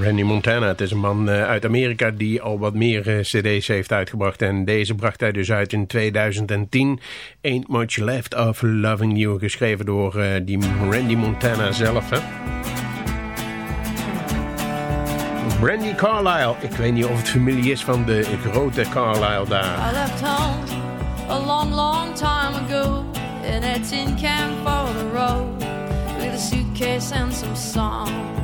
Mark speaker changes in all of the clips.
Speaker 1: Randy Montana. Het is een man eh, uit Amerika die al wat meer eh, cd's heeft uitgebracht. En deze bracht hij dus uit in 2010. Ain't Much Left of Loving You. Geschreven door uh, die Randy Montana zelf. Hè? Brandy Carlisle. Ik weet niet of het familie is van de grote Carlisle daar.
Speaker 2: I left home a long, long time ago. In a tin can the road. With a suitcase and some songs.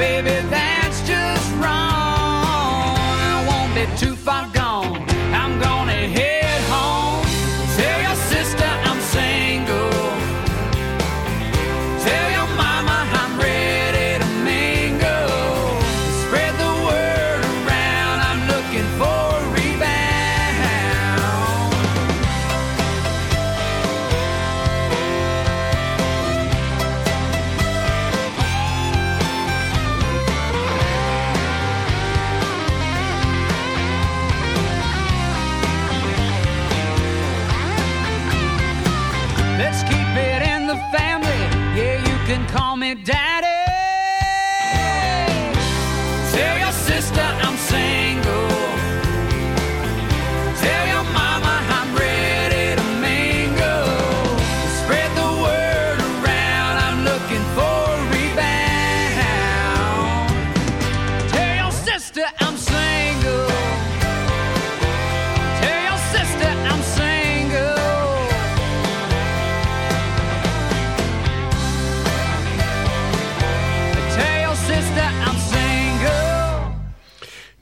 Speaker 3: Baby, Let's keep it in the family. Yeah, you can call me dad.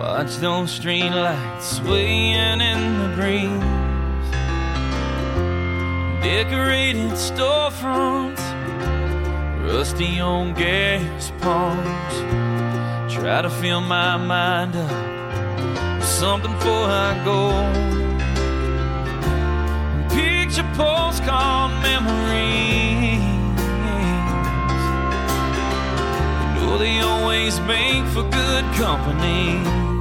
Speaker 4: Watch those street lights swaying in the breeze. Decorated storefronts, rusty old gas pumps. Try to fill my mind up with something before I go picture postcard memories. Know they always make for good company.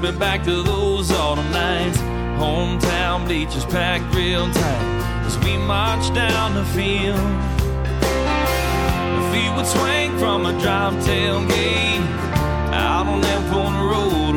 Speaker 4: Me back to those autumn nights. Hometown bleachers packed real tight as we march down the field. Feet would swing from a drop tailgate out on that corner road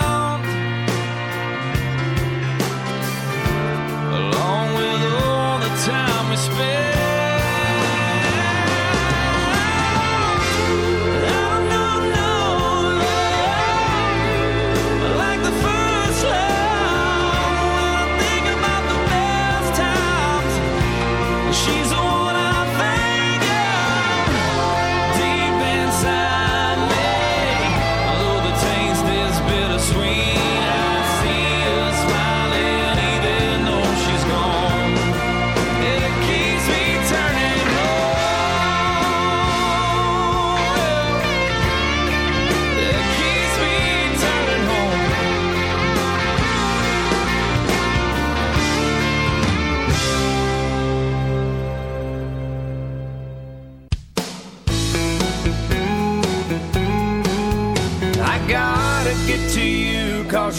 Speaker 4: along with all the time we spent.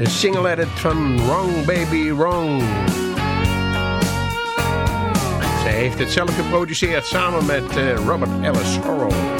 Speaker 1: De single edit van Wrong Baby Wrong. Zij heeft het zelf geproduceerd samen met eh, Robert Ellis
Speaker 5: Orrall.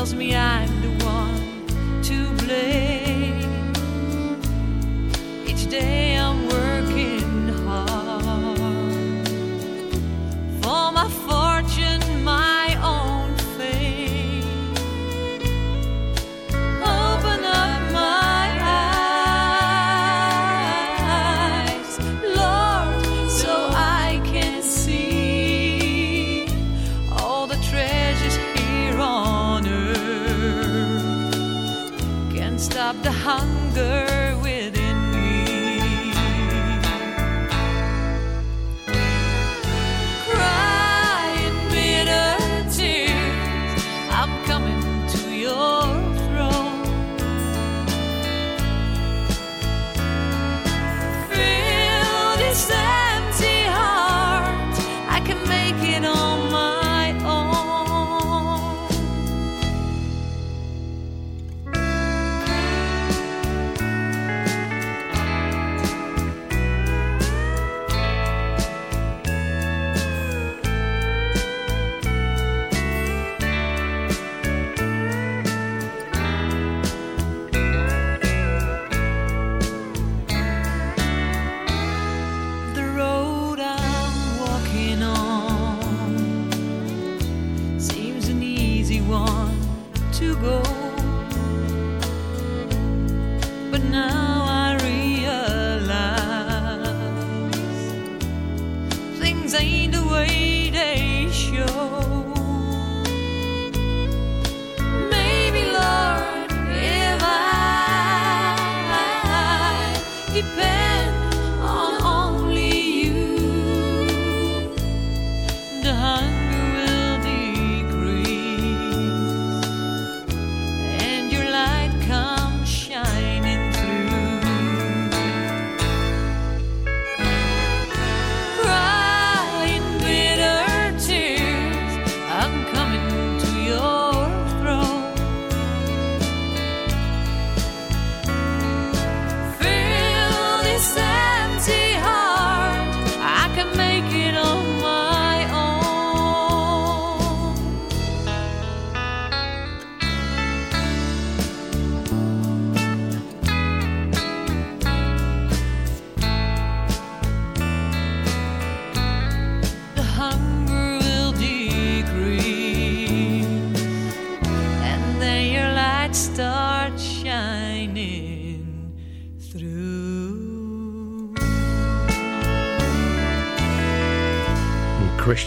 Speaker 2: tells me I'm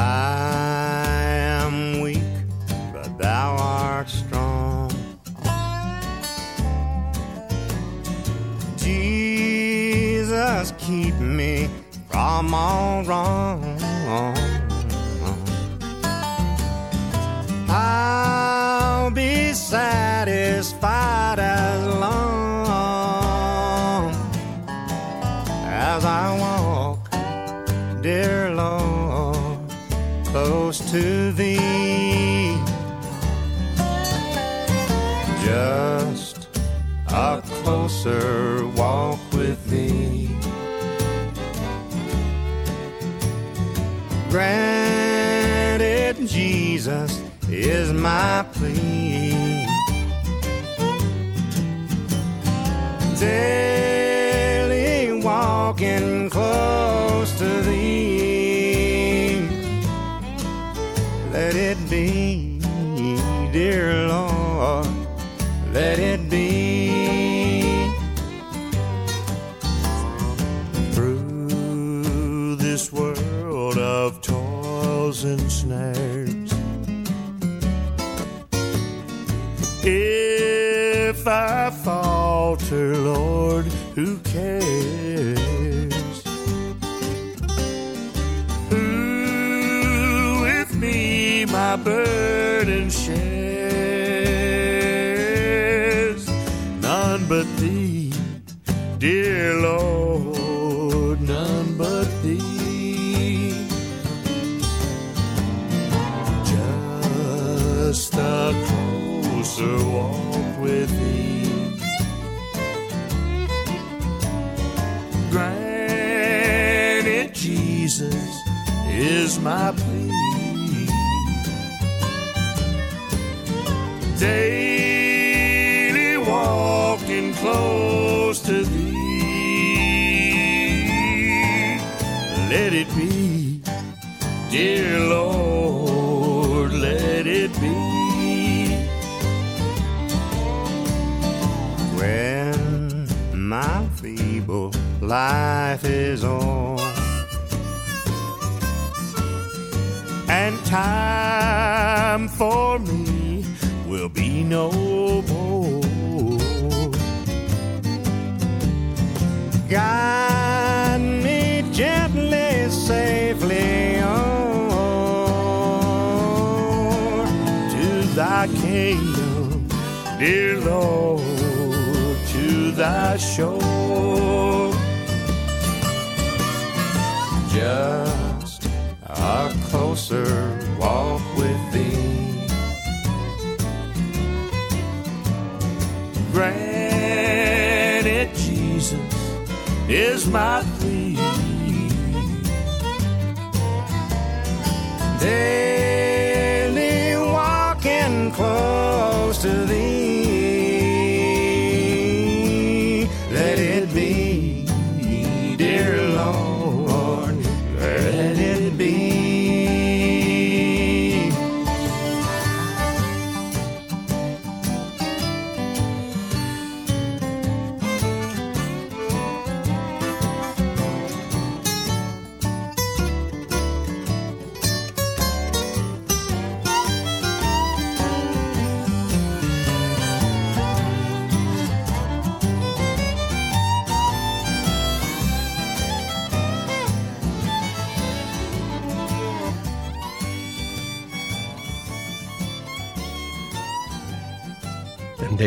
Speaker 6: I am weak, but thou art strong. Jesus, keep me from all wrong. I'll be satisfied is my plea. My plea. Daily walking close to thee. Let it be, dear Lord, let it be. When my feeble life is on and time for me will be no more. Guide me gently, safely on to thy kingdom, dear Lord, to thy shore. Just a closer walk with thee. Granted, Jesus is my plea. Daily walking close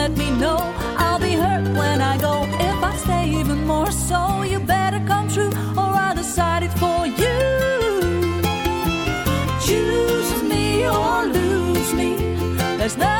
Speaker 1: let me know. I'll be hurt when I go if I stay even more. So you better come true, or I'll decide it for you. Choose me or lose me. There's no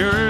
Speaker 7: sure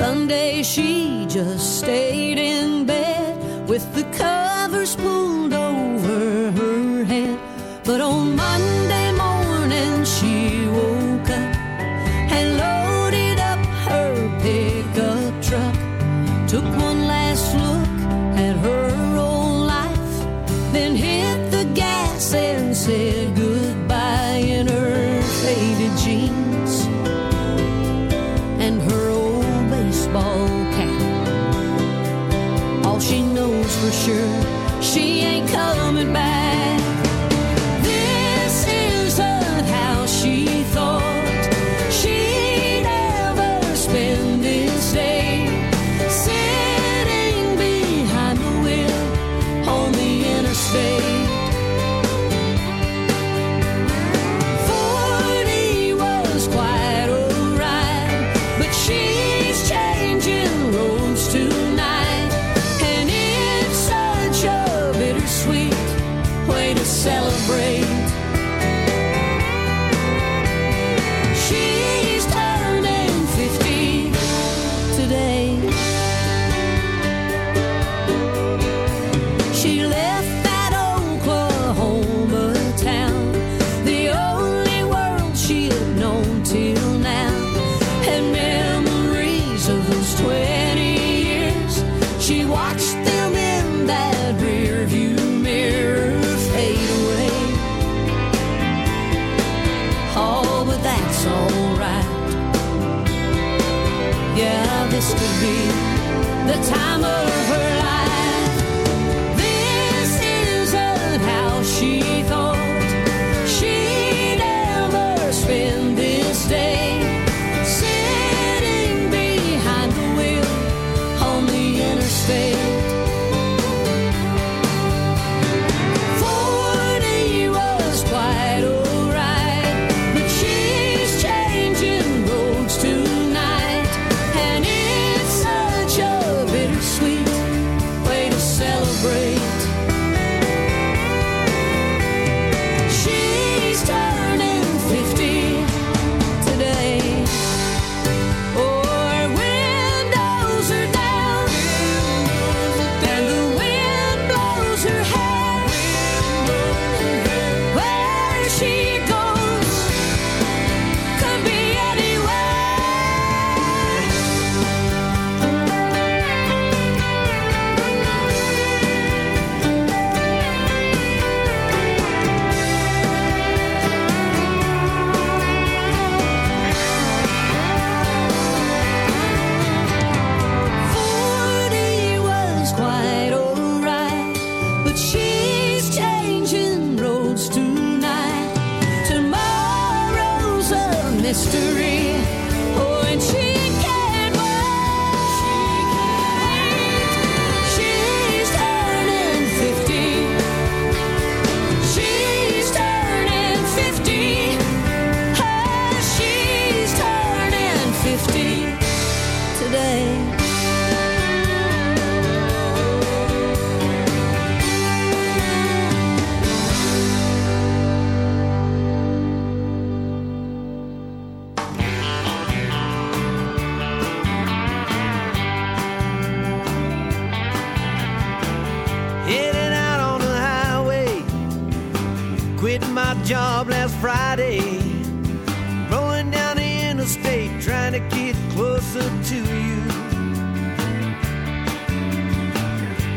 Speaker 5: Sunday she just stayed in bed with the covers pulled over her head. But on Monday morning she woke up and loaded up her pickup truck. Took one last look at her old life, then hit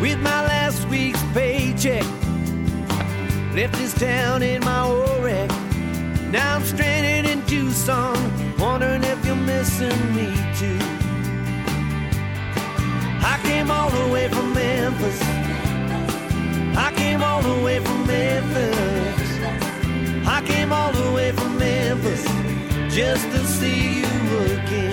Speaker 7: With my last week's paycheck, left this town in my old wreck. Now I'm stranded in Tucson, wondering if you're missing me too. I came all the way from Memphis. I came all the way from Memphis. I came all the way from Memphis just to see you again.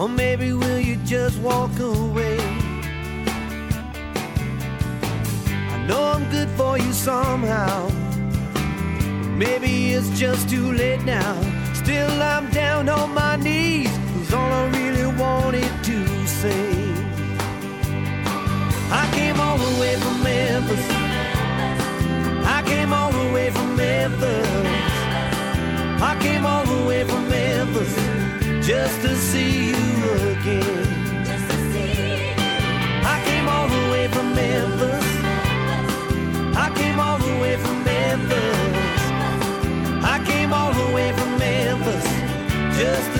Speaker 7: Or maybe will you just walk away? I know I'm good for you somehow. Maybe it's just too late now. Still, I'm down on my knees. Is all I really wanted to say. I came all the way from Memphis. I came all the way from Memphis. I came all the way from Memphis just to see you again. I came all the way from Memphis. I came all the way from Memphis. I came all the way from Memphis just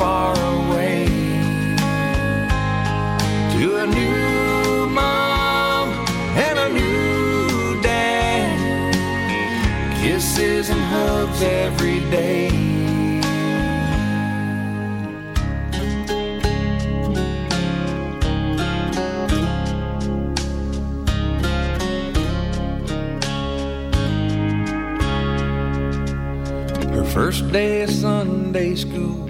Speaker 4: far away to a new mom and a new dad. Kisses and hugs every day. Her first day of Sunday school,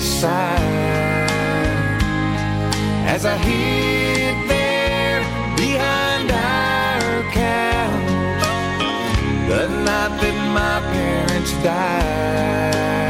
Speaker 4: side as I hid there behind our couch the night that my parents died.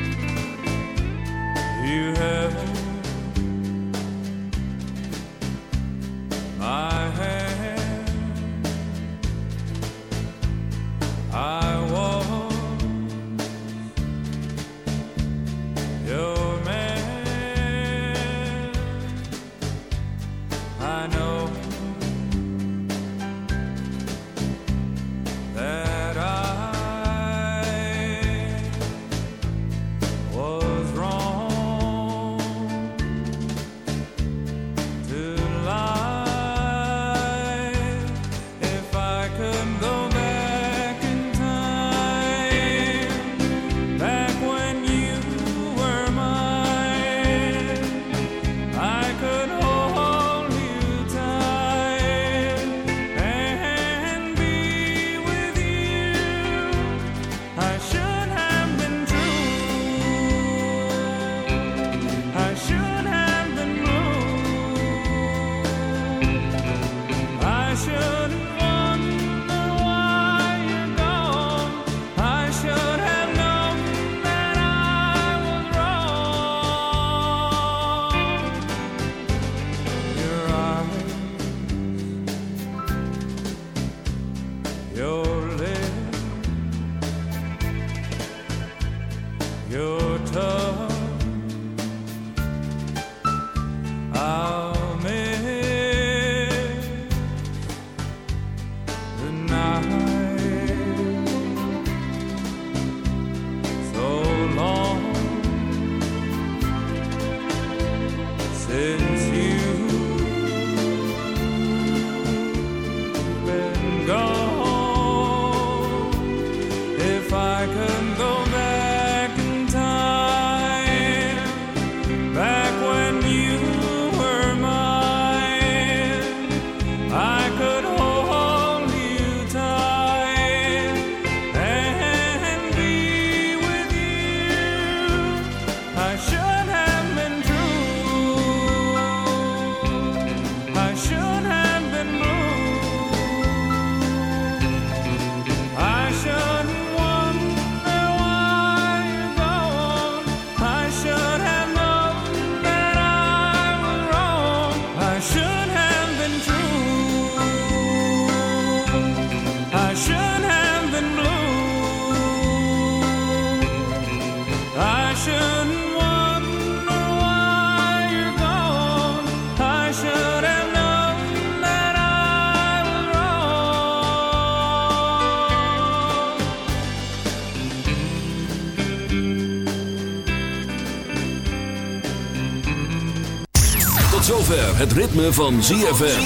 Speaker 8: Het ritme van ZFM.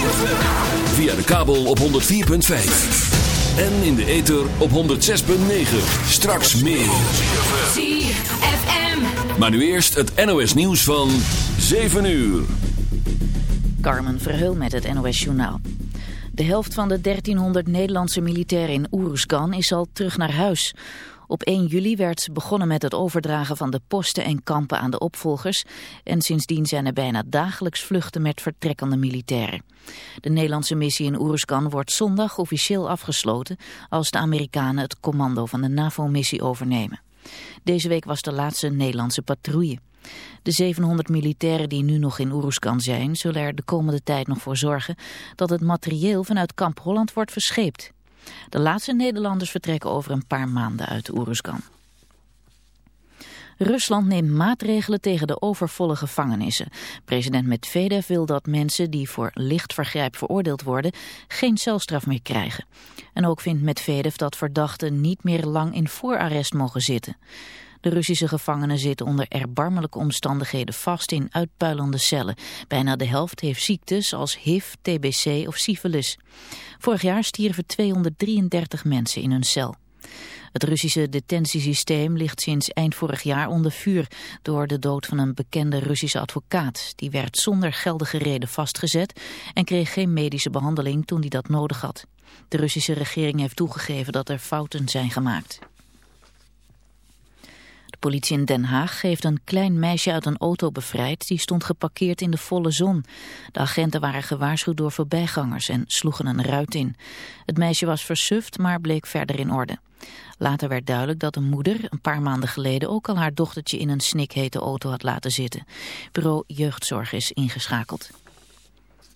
Speaker 8: Via de kabel op 104.5. En in de ether op 106.9. Straks meer.
Speaker 5: ZFM.
Speaker 8: Maar nu eerst het NOS nieuws van 7 uur.
Speaker 9: Carmen Verheul met het NOS Journaal. De helft van de 1300 Nederlandse militairen in Oeruzgan is al terug naar huis. Op 1 juli werd begonnen met het overdragen van de posten en kampen aan de opvolgers. En sindsdien zijn er bijna dagelijks vluchten met vertrekkende militairen. De Nederlandse missie in Oeruzgan wordt zondag officieel afgesloten... als de Amerikanen het commando van de NAVO-missie overnemen. Deze week was de laatste Nederlandse patrouille. De 700 militairen die nu nog in Oeruzkan zijn... zullen er de komende tijd nog voor zorgen... dat het materieel vanuit kamp Holland wordt verscheept. De laatste Nederlanders vertrekken over een paar maanden uit Oeruzkan. Rusland neemt maatregelen tegen de overvolle gevangenissen. President Medvedev wil dat mensen die voor licht vergrijp veroordeeld worden geen celstraf meer krijgen. En ook vindt Medvedev dat verdachten niet meer lang in voorarrest mogen zitten. De Russische gevangenen zitten onder erbarmelijke omstandigheden vast in uitpuilende cellen. Bijna de helft heeft ziektes als HIV, TBC of syfilis. Vorig jaar stierven 233 mensen in hun cel. Het Russische detentiesysteem ligt sinds eind vorig jaar onder vuur door de dood van een bekende Russische advocaat. Die werd zonder geldige reden vastgezet en kreeg geen medische behandeling toen hij dat nodig had. De Russische regering heeft toegegeven dat er fouten zijn gemaakt. De politie in Den Haag heeft een klein meisje uit een auto bevrijd. Die stond geparkeerd in de volle zon. De agenten waren gewaarschuwd door voorbijgangers en sloegen een ruit in. Het meisje was versuft, maar bleek verder in orde. Later werd duidelijk dat een moeder een paar maanden geleden ook al haar dochtertje in een snikhete auto had laten zitten. Bureau Jeugdzorg is ingeschakeld.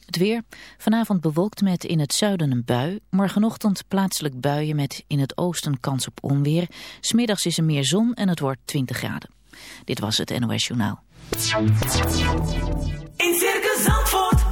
Speaker 9: Het weer. Vanavond bewolkt met in het zuiden een bui. Morgenochtend plaatselijk buien met in het oosten kans op onweer. Smiddags is er meer zon en het wordt 20 graden. Dit was het NOS Journaal.
Speaker 2: In Circus Zandvoort